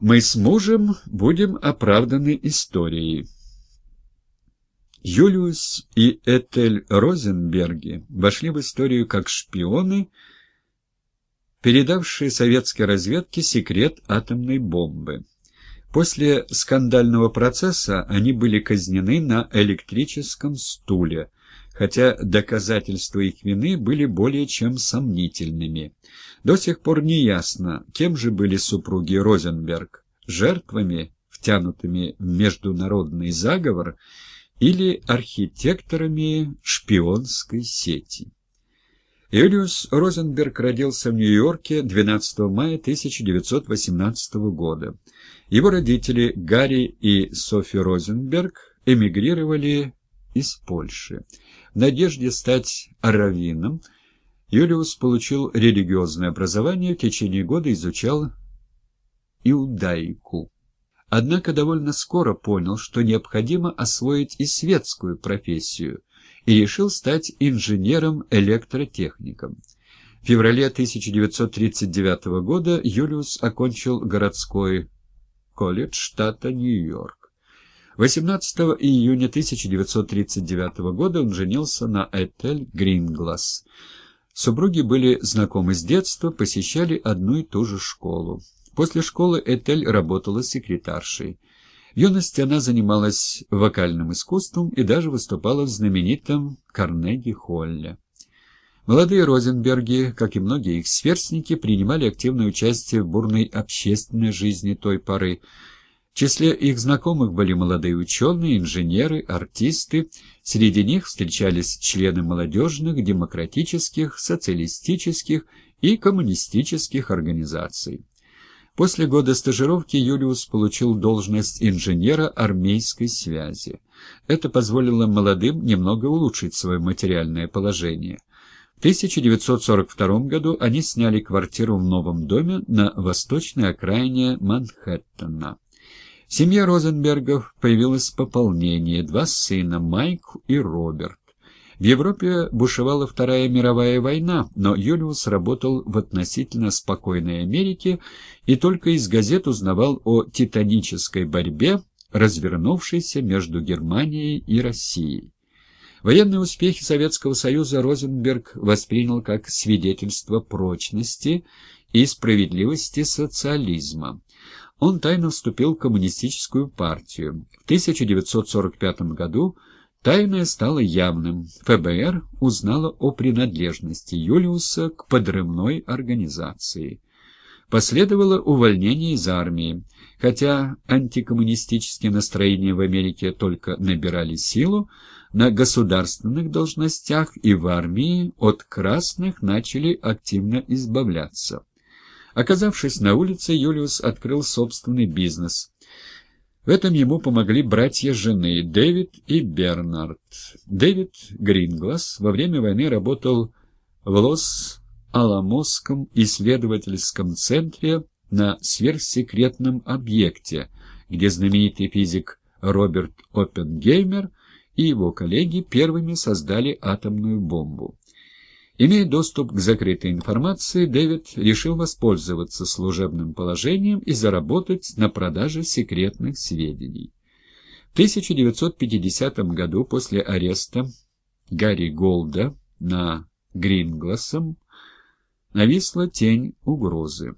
Мы с мужем будем оправданы историей. Юлиус и Этель Розенберги вошли в историю как шпионы, передавшие советской разведке секрет атомной бомбы. После скандального процесса они были казнены на электрическом стуле, хотя доказательства их вины были более чем сомнительными. До сих пор не ясно, кем же были супруги Розенберг – жертвами, втянутыми в международный заговор, или архитекторами шпионской сети. Юлиус Розенберг родился в Нью-Йорке 12 мая 1918 года. Его родители Гарри и Софи Розенберг эмигрировали из Польши. В надежде стать раввином Юлиус получил религиозное образование, в течение года изучал иудаику. Однако довольно скоро понял, что необходимо освоить и светскую профессию, и решил стать инженером-электротехником. В феврале 1939 года Юлиус окончил городской колледж штата Нью-Йорк. 18 июня 1939 года он женился на Этель Гринглас. Супруги были знакомы с детства, посещали одну и ту же школу. После школы Этель работала секретаршей. В юности она занималась вокальным искусством и даже выступала в знаменитом Карнеги-Холле. Молодые Розенберги, как и многие их сверстники, принимали активное участие в бурной общественной жизни той поры. Числе их знакомых были молодые ученые, инженеры, артисты. Среди них встречались члены молодежных, демократических, социалистических и коммунистических организаций. После года стажировки Юлиус получил должность инженера армейской связи. Это позволило молодым немного улучшить свое материальное положение. В 1942 году они сняли квартиру в новом доме на восточной окраине Манхэттена. Семье Розенбергов появилось пополнение, два сына, Майк и Роберт. В Европе бушевала Вторая мировая война, но Юлиус работал в относительно спокойной Америке и только из газет узнавал о титанической борьбе, развернувшейся между Германией и Россией. Военные успехи Советского Союза Розенберг воспринял как свидетельство прочности и справедливости социализма. Он тайно вступил в коммунистическую партию. В 1945 году Тайное стало явным. ФБР узнало о принадлежности Юлиуса к подрывной организации. Последовало увольнение из армии. Хотя антикоммунистические настроения в Америке только набирали силу, на государственных должностях и в армии от красных начали активно избавляться. Оказавшись на улице, Юлиус открыл собственный бизнес. В этом ему помогли братья жены Дэвид и Бернард. Дэвид Гринглас во время войны работал в Лос-Аламосском исследовательском центре на сверхсекретном объекте, где знаменитый физик Роберт Оппенгеймер и его коллеги первыми создали атомную бомбу. Имея доступ к закрытой информации, Дэвид решил воспользоваться служебным положением и заработать на продаже секретных сведений. В 1950 году после ареста Гарри Голда на Гринглассом нависла тень угрозы.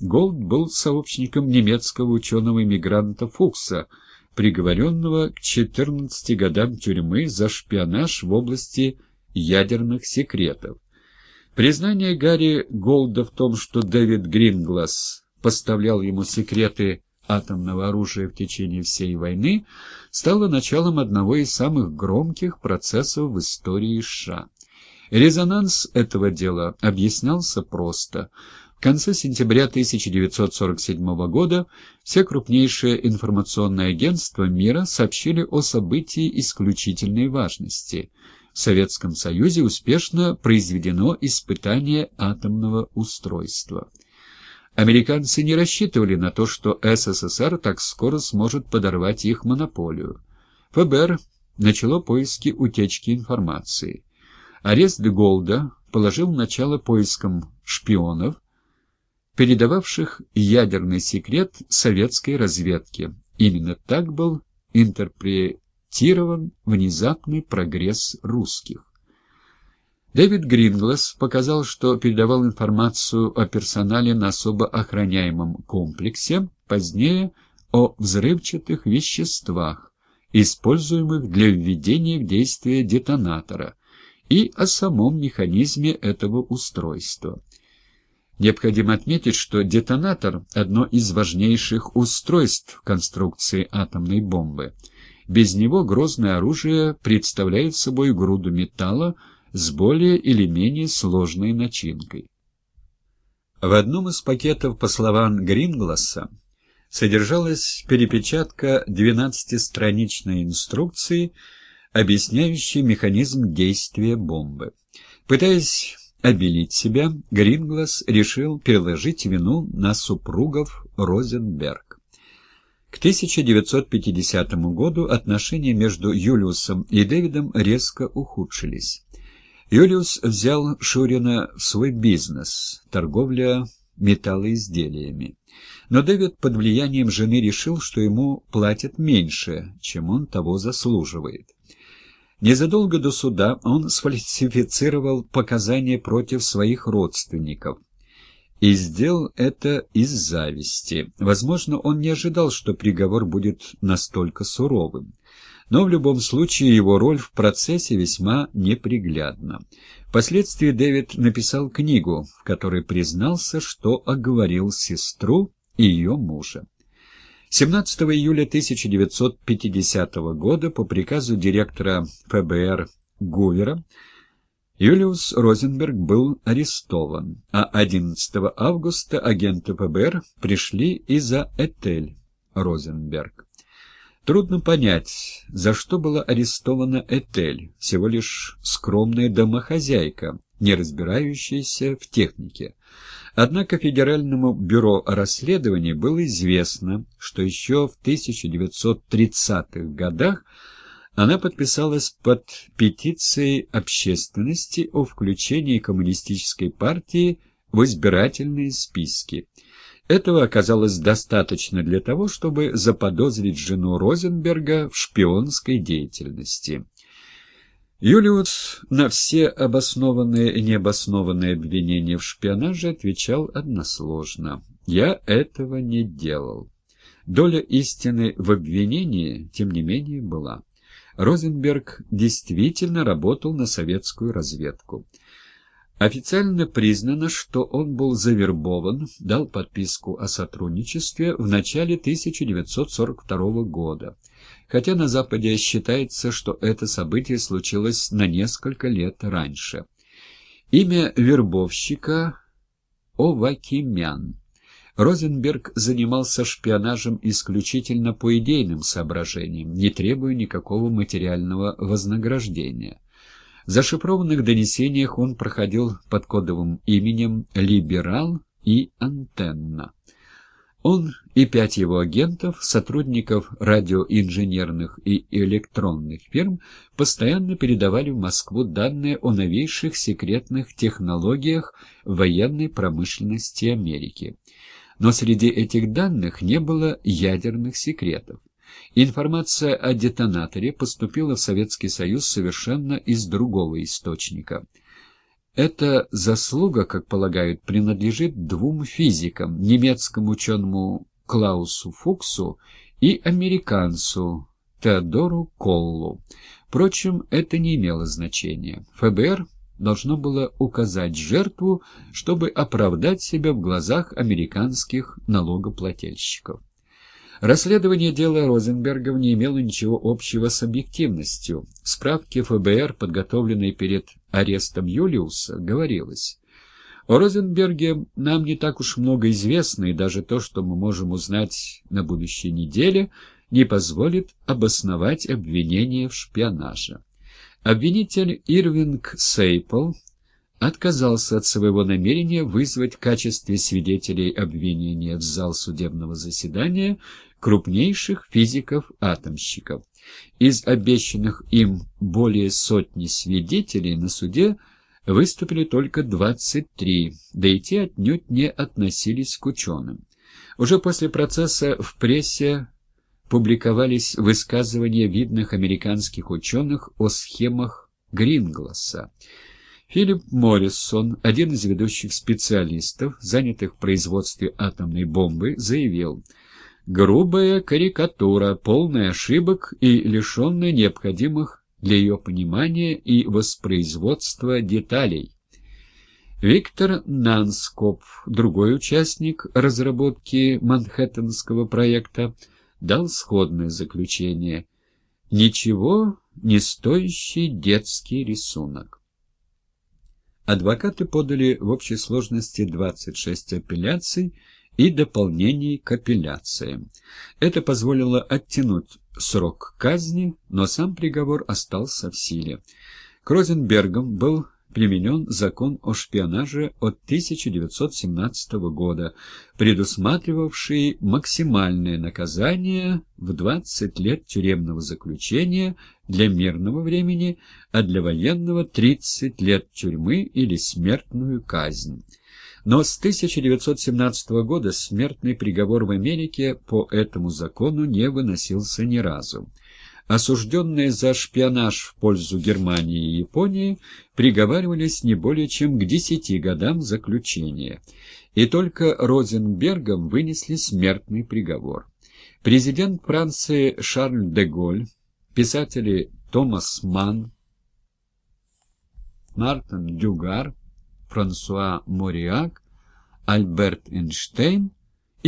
Голд был сообщником немецкого ученого-иммигранта Фукса, приговоренного к 14 годам тюрьмы за шпионаж в области ядерных секретов. Признание Гарри Голда в том, что Дэвид Гринглас поставлял ему секреты атомного оружия в течение всей войны, стало началом одного из самых громких процессов в истории США. Резонанс этого дела объяснялся просто. В конце сентября 1947 года все крупнейшие информационные агентства мира сообщили о событии исключительной важности – Советском Союзе успешно произведено испытание атомного устройства. Американцы не рассчитывали на то, что СССР так скоро сможет подорвать их монополию. ФБР начало поиски утечки информации. Арест Голда положил начало поискам шпионов, передававших ядерный секрет советской разведки. Именно так был интерпретирован внезапный прогресс русских. Дэвид Гринглас показал, что передавал информацию о персонале на особо охраняемом комплексе, позднее о взрывчатых веществах, используемых для введения в действие детонатора, и о самом механизме этого устройства. Необходимо отметить, что детонатор – одно из важнейших устройств конструкции атомной бомбы. Без него грозное оружие представляет собой груду металла, с более или менее сложной начинкой. В одном из пакетов, по словам Грингласа, содержалась перепечатка 12-страничной инструкции, объясняющей механизм действия бомбы. Пытаясь обелить себя, Гринглас решил переложить вину на супругов Розенберг. К 1950 году отношения между Юлиусом и Дэвидом резко ухудшились. Юлиус взял Шурина в свой бизнес – торговля металлоизделиями. Но Дэвид под влиянием жены решил, что ему платят меньше, чем он того заслуживает. Незадолго до суда он сфальсифицировал показания против своих родственников. И сделал это из зависти. Возможно, он не ожидал, что приговор будет настолько суровым но в любом случае его роль в процессе весьма неприглядна. Впоследствии Дэвид написал книгу, в которой признался, что оговорил сестру и ее мужа. 17 июля 1950 года по приказу директора ФБР Гувера Юлиус Розенберг был арестован, а 11 августа агенты ФБР пришли и за Этель Розенберг. Трудно понять, за что была арестована Этель, всего лишь скромная домохозяйка, не разбирающаяся в технике. Однако Федеральному бюро расследований было известно, что еще в 1930-х годах она подписалась под петицией общественности о включении коммунистической партии в избирательные списки. Этого оказалось достаточно для того, чтобы заподозрить жену Розенберга в шпионской деятельности. Юлиус на все обоснованные и необоснованные обвинения в шпионаже отвечал односложно. «Я этого не делал». Доля истины в обвинении, тем не менее, была. Розенберг действительно работал на советскую разведку. Официально признано, что он был завербован, дал подписку о сотрудничестве в начале 1942 года, хотя на Западе считается, что это событие случилось на несколько лет раньше. Имя вербовщика – Овакимян. Розенберг занимался шпионажем исключительно по идейным соображениям, не требуя никакого материального вознаграждения. В зашифрованных донесениях он проходил под кодовым именем «Либерал» и «Антенна». Он и пять его агентов, сотрудников радиоинженерных и электронных фирм, постоянно передавали в Москву данные о новейших секретных технологиях военной промышленности Америки. Но среди этих данных не было ядерных секретов. Информация о детонаторе поступила в Советский Союз совершенно из другого источника. Эта заслуга, как полагают, принадлежит двум физикам, немецкому ученому Клаусу Фуксу и американцу Теодору Коллу. Впрочем, это не имело значения. ФБР должно было указать жертву, чтобы оправдать себя в глазах американских налогоплательщиков. Расследование дела Розенбергов не имело ничего общего с объективностью. В справке ФБР, подготовленной перед арестом Юлиуса, говорилось «О Розенберге нам не так уж много известно, и даже то, что мы можем узнать на будущей неделе, не позволит обосновать обвинение в шпионаже». Обвинитель Ирвинг Сейпл отказался от своего намерения вызвать в качестве свидетелей обвинения в зал судебного заседания крупнейших физиков-атомщиков. Из обещанных им более сотни свидетелей на суде выступили только 23, да и те отнюдь не относились к ученым. Уже после процесса в прессе публиковались высказывания видных американских ученых о схемах Грингласа. Филипп Моррисон, один из ведущих специалистов, занятых в производстве атомной бомбы, заявил «Грубая карикатура, полная ошибок и лишенная необходимых для ее понимания и воспроизводства деталей». Виктор Нанскоп, другой участник разработки Манхэттенского проекта, дал сходное заключение. Ничего не стоящий детский рисунок. Адвокаты подали в общей сложности 26 апелляций и дополнений к апелляциям. Это позволило оттянуть срок казни, но сам приговор остался в силе. Крозенбергом был применен закон о шпионаже от 1917 года, предусматривавший максимальное наказание в 20 лет тюремного заключения для мирного времени, а для военного 30 лет тюрьмы или смертную казнь. Но с 1917 года смертный приговор в Америке по этому закону не выносился ни разу осужденные за шпионаж в пользу Германии и Японии, приговаривались не более чем к десяти годам заключения. И только Розенбергом вынесли смертный приговор. Президент Франции Шарль де Голь, писатели Томас Манн, Мартин Дюгар, Франсуа Мориак, Альберт Эйнштейн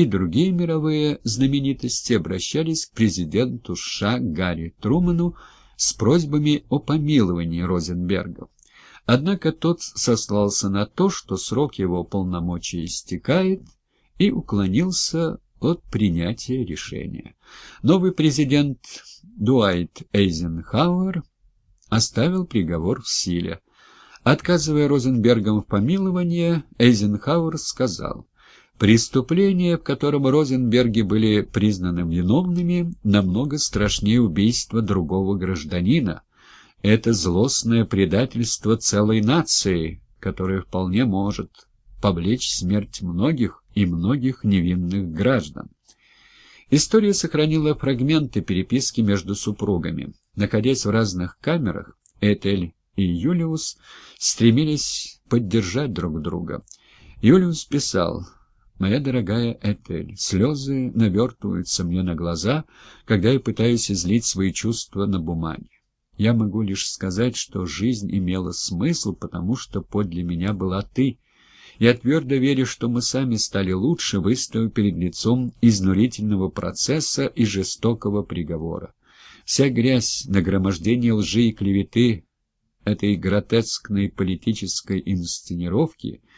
и другие мировые знаменитости обращались к президенту США Гарри Труману с просьбами о помиловании Розенберга. Однако тот сослался на то, что срок его полномочий истекает, и уклонился от принятия решения. Новый президент Дуайт Эйзенхауэр оставил приговор в силе. Отказывая Розенбергам в помиловании, Эйзенхауэр сказал, Преступления, в котором Розенберги были признаны виновными, намного страшнее убийства другого гражданина. Это злостное предательство целой нации, которое вполне может повлечь смерть многих и многих невинных граждан. История сохранила фрагменты переписки между супругами. Находясь в разных камерах, Этель и Юлиус стремились поддержать друг друга. Юлиус писал Моя дорогая Этель, слезы навертываются мне на глаза, когда я пытаюсь излить свои чувства на бумаге. Я могу лишь сказать, что жизнь имела смысл, потому что подле меня была ты. Я твердо верю, что мы сами стали лучше, выставив перед лицом изнурительного процесса и жестокого приговора. Вся грязь, нагромождение лжи и клеветы этой гротескной политической инсценировки —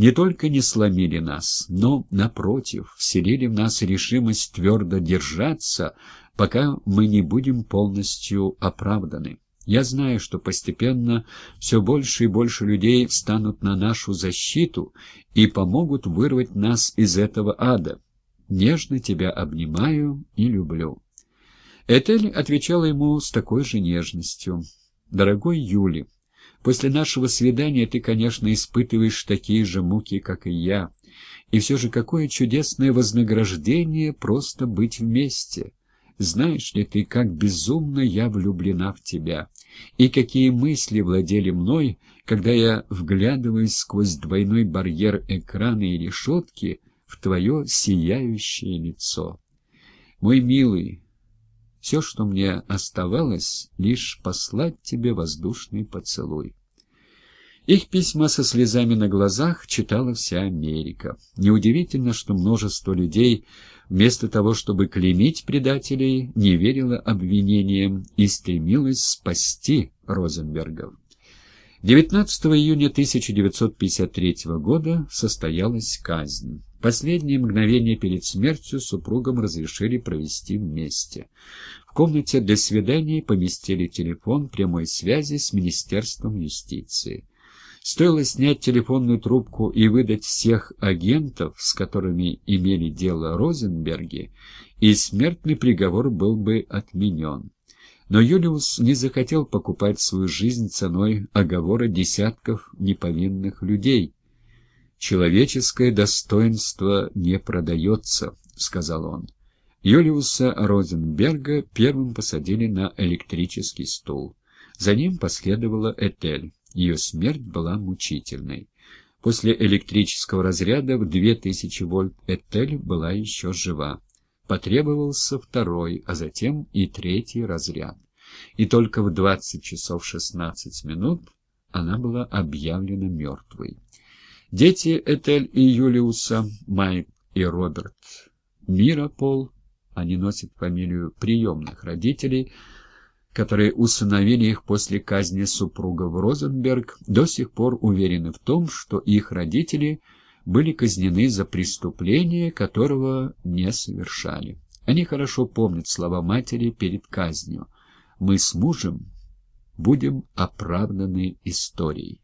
не только не сломили нас, но, напротив, вселили в нас решимость твердо держаться, пока мы не будем полностью оправданы. Я знаю, что постепенно все больше и больше людей встанут на нашу защиту и помогут вырвать нас из этого ада. Нежно тебя обнимаю и люблю». Этель отвечала ему с такой же нежностью. «Дорогой Юли, После нашего свидания ты, конечно, испытываешь такие же муки, как и я. И все же какое чудесное вознаграждение просто быть вместе. Знаешь ли ты, как безумно я влюблена в тебя, и какие мысли владели мной, когда я вглядываюсь сквозь двойной барьер экрана и решетки в твое сияющее лицо. Мой милый, все, что мне оставалось, лишь послать тебе воздушный поцелуй. Их письма со слезами на глазах читала вся Америка. Неудивительно, что множество людей, вместо того, чтобы клеймить предателей, не верило обвинениям и стремилось спасти Розенбергов. 19 июня 1953 года состоялась казнь. Последние мгновения перед смертью супругам разрешили провести вместе. В комнате для свиданий поместили телефон прямой связи с Министерством юстиции. Стоило снять телефонную трубку и выдать всех агентов, с которыми имели дело Розенберги, и смертный приговор был бы отменен. Но Юлиус не захотел покупать свою жизнь ценой оговора десятков неповинных людей. «Человеческое достоинство не продается», — сказал он. Юлиуса Розенберга первым посадили на электрический стул. За ним последовала Этель. Ее смерть была мучительной. После электрического разряда в 2000 вольт Этель была еще жива. Потребовался второй, а затем и третий разряд. И только в 20 часов 16 минут она была объявлена мертвой. Дети Этель и Юлиуса, Майк и Роберт Миропол, они носят фамилию приемных родителей, которые усыновили их после казни супругов Розенберг, до сих пор уверены в том, что их родители – были казнены за преступление, которого не совершали. Они хорошо помнят слова матери перед казнью. «Мы с мужем будем оправданы историей».